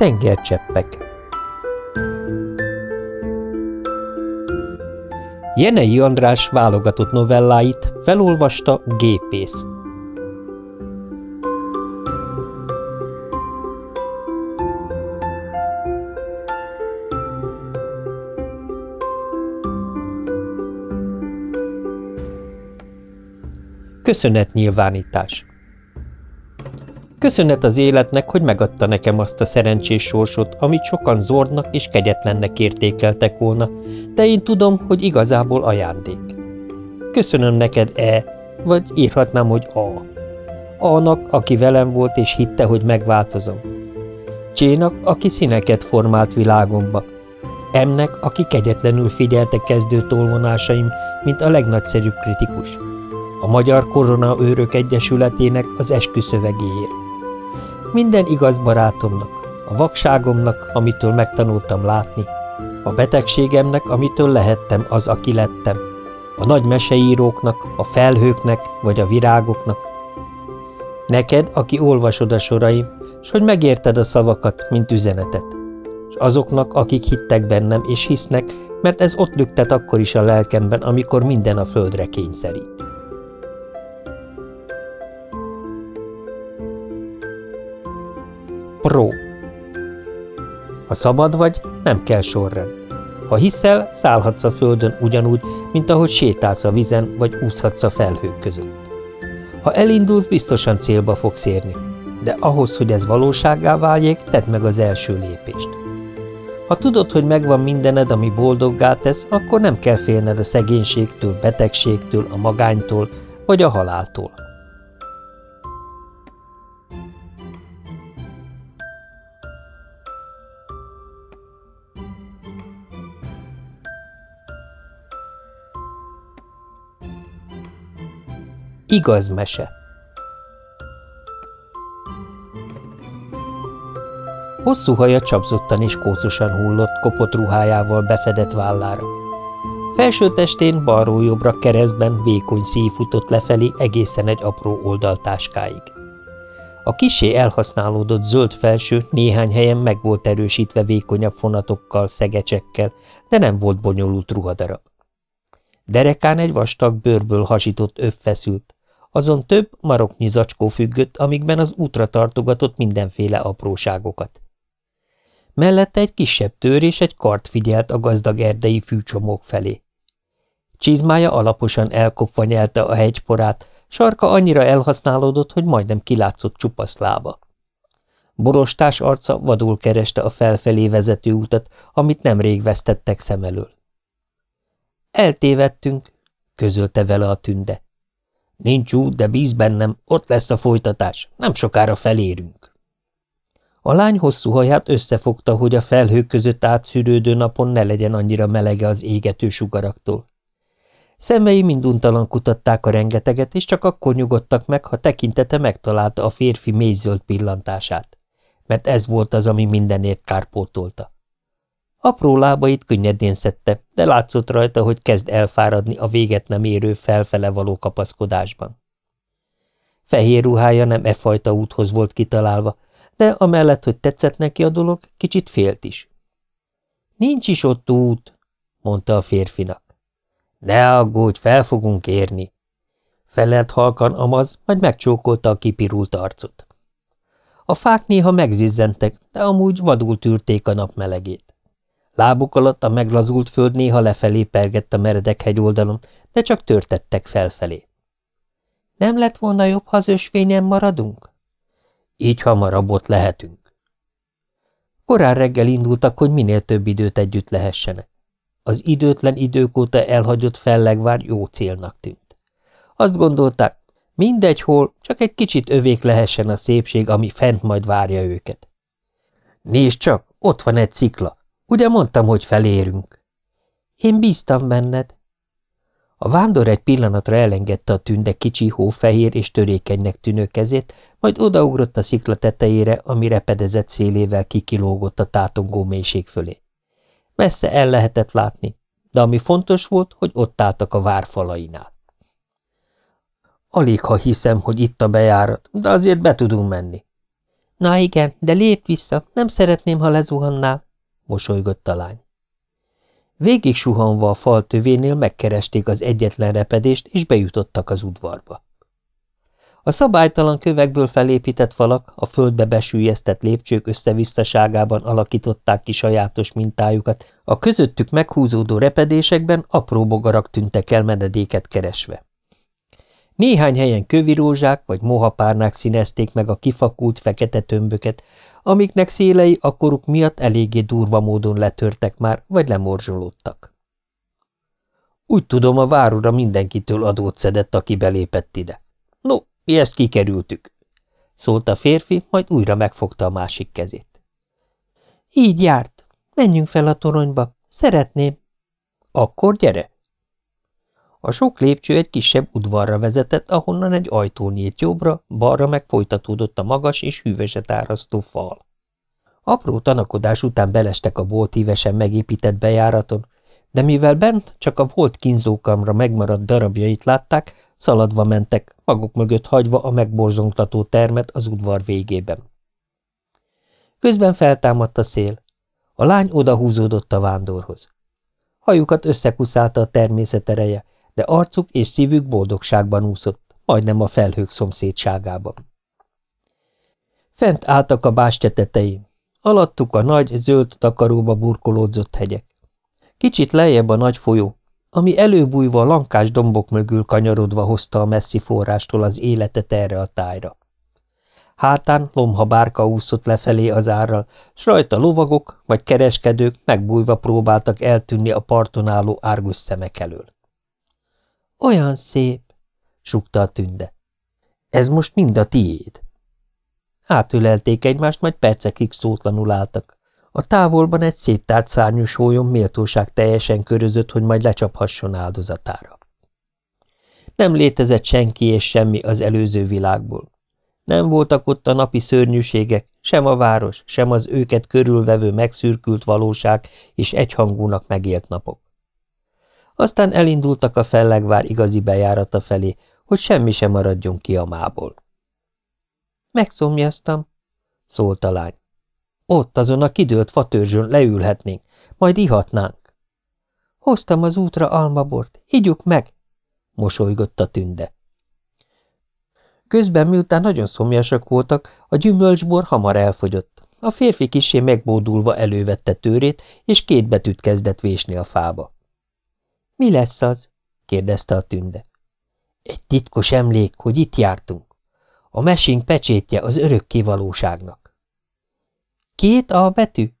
Tengercseppek Jenei András válogatott novelláit felolvasta Gépész. Köszönetnyilvánítás Köszönet az életnek, hogy megadta nekem azt a szerencsés sorsot, amit sokan zordnak és kegyetlennek értékeltek volna, de én tudom, hogy igazából ajándék. Köszönöm neked, E, vagy írhatnám, hogy A. A-nak, aki velem volt és hitte, hogy megváltozom. Csénak, aki színeket formált világomba. M-nek, aki kegyetlenül figyelte kezdő tolvonásaim, mint a legnagyszerűbb kritikus. A Magyar Korona Őrök Egyesületének az esküszövegéért minden igaz barátomnak, a vakságomnak, amitől megtanultam látni, a betegségemnek, amitől lehettem az, aki lettem, a nagy meseíróknak, a felhőknek vagy a virágoknak. Neked, aki olvasod a soraim, s hogy megérted a szavakat, mint üzenetet, és azoknak, akik hittek bennem és hisznek, mert ez ott lüktet akkor is a lelkemben, amikor minden a földre kényszerít. Pro. Ha szabad vagy, nem kell sorrend. Ha hiszel, szállhatsz a földön ugyanúgy, mint ahogy sétálsz a vizen, vagy úszhatsz a felhők között. Ha elindulsz, biztosan célba fogsz érni, de ahhoz, hogy ez valóságá váljék, tedd meg az első lépést. Ha tudod, hogy megvan mindened, ami boldoggá tesz, akkor nem kell félned a szegénységtől, betegségtől, a magánytól vagy a haláltól. Igaz mese Hosszú haja csapzottan és kócosan hullott, kopott ruhájával befedett vállára. Felső testén balról-jobbra keresztben vékony szív futott lefelé egészen egy apró oldaltáskáig. A kisé elhasználódott zöld felső néhány helyen meg volt erősítve vékonyabb fonatokkal, szegecsekkel, de nem volt bonyolult ruhadarab. Derekán egy vastag bőrből hasított öv feszült, azon több maroknyi zacskó függött, amikben az útra tartogatott mindenféle apróságokat. Mellette egy kisebb tör és egy kart figyelt a gazdag erdei fűcsomók felé. Csizmája alaposan elkopva nyelte a hegyporát, sarka annyira elhasználódott, hogy majdnem kilátszott csupasz lába. Borostás arca vadul kereste a felfelé vezető utat, amit nemrég vesztettek szem elől. Eltévedtünk, közölte vele a tünde. Nincs út, de bíz bennem, ott lesz a folytatás, nem sokára felérünk. A lány hosszú haját összefogta, hogy a felhők között átszűrődő napon ne legyen annyira melege az égető sugaraktól. Szemei minduntalan kutatták a rengeteget, és csak akkor nyugodtak meg, ha tekintete megtalálta a férfi mélyzöld pillantását, mert ez volt az, ami mindenért kárpótolta. Apró lábait könnyedén szedte, de látszott rajta, hogy kezd elfáradni a véget nem érő felfele való kapaszkodásban. Fehér ruhája nem e fajta úthoz volt kitalálva, de amellett, hogy tetszett neki a dolog, kicsit félt is. Nincs is ott út, mondta a férfinak. Ne aggódj, fel fogunk érni. Felelt halkan amaz, majd megcsókolta a kipirult arcot. A fák néha megzizzentek, de amúgy vadul tűrték a nap melegét. Lábuk alatt a meglazult föld néha lefelé pergett a meredek hegyoldalon, de csak törtettek felfelé. Nem lett volna jobb, ha az maradunk? Így hamarabb ott lehetünk. Korán reggel indultak, hogy minél több időt együtt lehessenek. Az időtlen idők óta elhagyott fellegvár jó célnak tűnt. Azt gondolták, mindegy hol, csak egy kicsit övék lehessen a szépség, ami fent majd várja őket. Nézd csak, ott van egy szikla, Ugye mondtam, hogy felérünk? Én bíztam benned. A vándor egy pillanatra elengedte a tünde kicsi, hófehér és törékenynek tűnő kezét, majd odaugrott a szikla tetejére, ami repedezett szélével kikilógott a tátongó mélység fölé. Messze el lehetett látni, de ami fontos volt, hogy ott álltak a várfalainál. Alig, ha hiszem, hogy itt a bejárat, de azért be tudunk menni. Na igen, de lép vissza, nem szeretném, ha lezuhannál, mosolygott a lány. Végig suhanva a fal tövénél megkeresték az egyetlen repedést, és bejutottak az udvarba. A szabálytalan kövekből felépített falak, a földbe besűjesztett lépcsők összevisszaságában alakították ki sajátos mintájukat, a közöttük meghúzódó repedésekben apró bogarak tűntek el menedéket keresve. Néhány helyen kövirózsák vagy mohapárnák színezték meg a kifakult fekete tömböket, amiknek szélei a koruk miatt eléggé durva módon letörtek már, vagy lemorzsolódtak. Úgy tudom, a várura mindenkitől adót szedett, aki belépett ide. No, mi ezt kikerültük, szólt a férfi, majd újra megfogta a másik kezét. Így járt. Menjünk fel a toronyba. Szeretném. Akkor gyere. A sok lépcső egy kisebb udvarra vezetett, ahonnan egy ajtó nyílt jobbra, balra meg folytatódott a magas és hűvöset árasztó fal. Apró tanakodás után belestek a boltívesen megépített bejáraton, de mivel bent csak a volt kínzókamra megmaradt darabjait látták, szaladva mentek, maguk mögött hagyva a megborzongtató termet az udvar végében. Közben feltámadt a szél. A lány odahúzódott a vándorhoz. Hajukat összekuszálta a természet ereje, de arcuk és szívük boldogságban úszott, majdnem a felhők szomszédságában. Fent álltak a bástya tetején, alattuk a nagy, zöld takaróba burkolódzott hegyek. Kicsit lejjebb a nagy folyó, ami előbújva lankás dombok mögül kanyarodva hozta a messzi forrástól az életet erre a tájra. Hátán lomha bárka úszott lefelé az árral, s rajta lovagok vagy kereskedők megbújva próbáltak eltűnni a parton álló árgus szemek elől. Olyan szép, sukta a tünde. Ez most mind a tiéd. Átölelték egymást, majd percekig szótlanul álltak. A távolban egy széttárt szárnyú sólyom méltóság teljesen körözött, hogy majd lecsaphasson áldozatára. Nem létezett senki és semmi az előző világból. Nem voltak ott a napi szörnyűségek, sem a város, sem az őket körülvevő megszürkült valóság és egyhangúnak megélt napok. Aztán elindultak a fellegvár igazi bejárata felé, hogy semmi sem maradjon ki a mából. Megszomjaztam, szólt a lány. Ott azon a kidőlt fatörzsön leülhetnénk, majd ihatnánk. Hoztam az útra almabort, igyuk meg, mosolygott a tünde. Közben, miután nagyon szomjasak voltak, a gyümölcsbor hamar elfogyott. A férfi kisé megbódulva elővette tőrét, és két betűt kezdett vésni a fába. – Mi lesz az? – kérdezte a tünde. – Egy titkos emlék, hogy itt jártunk. A mesénk pecsétje az örök valóságnak. Két A betű?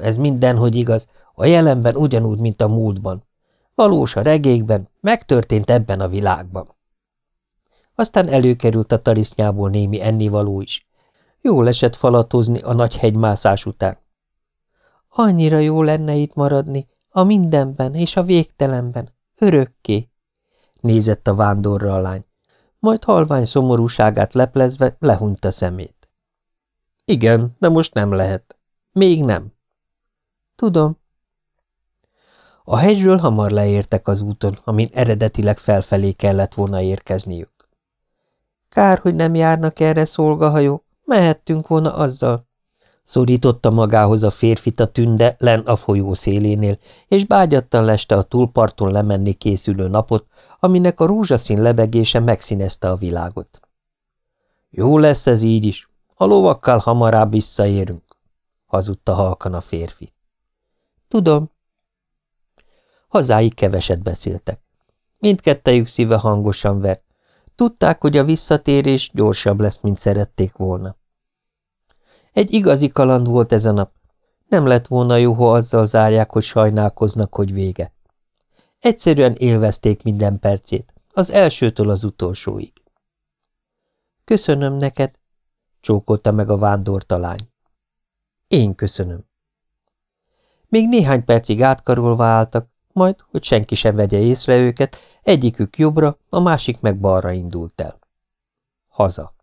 Ez mindenhogy igaz, a jelenben ugyanúgy, mint a múltban. Valós a regékben, megtörtént ebben a világban. Aztán előkerült a tarisznyából némi ennivaló is. Jól esett falatozni a nagy hegymászás után. Annyira jó lenne itt maradni, a mindenben és a végtelenben, örökké, nézett a vándorra a lány majd halvány szomorúságát leplezve lehunta szemét. Igen, de most nem lehet. Még nem. Tudom. A hegyről hamar leértek az úton, amin eredetileg felfelé kellett volna érkezniük. Kár, hogy nem járnak erre szolgahajók, mehettünk volna azzal. Szorította magához a férfit a tünde len a folyó szélénél, és bágyattan leste a túlparton lemenni készülő napot, aminek a rózsaszín lebegése megszínezte a világot. Jó lesz ez így is, a lovakkal hamarabb visszaérünk, hazudta halkan a férfi. Tudom. Hazáig keveset beszéltek. Mindkettejük szíve hangosan vert. Tudták, hogy a visszatérés gyorsabb lesz, mint szerették volna. Egy igazi kaland volt ez a nap. Nem lett volna jó, ha azzal zárják, hogy sajnálkoznak, hogy vége. Egyszerűen élvezték minden percét, az elsőtől az utolsóig. Köszönöm neked, csókolta meg a vándortalány. Én köszönöm. Még néhány percig átkarolva álltak, majd, hogy senki sem vegye észre őket, egyikük jobbra, a másik meg balra indult el. Haza.